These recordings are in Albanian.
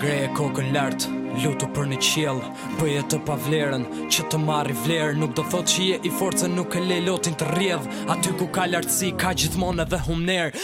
Ngreje kokën lartë Lutu për një qiell, bëje të pavlerën Që të marrë vlerë Nuk do thotë që je i fortë s' e le lotin të rrjedhë Aty ku ka lartësi Ka gjithmonë edhe humnerë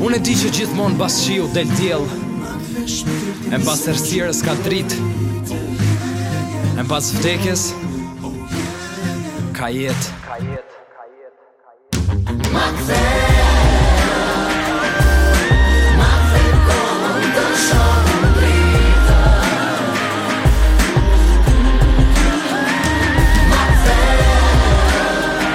Unë e di që gjithmonë pas shiu del diell E pas errësirës ka dritë E pas vdekjes Ka jetë Ka jetë Ka jetë Ma kthe Ma kthe kohën të shoh dritë Ma kthe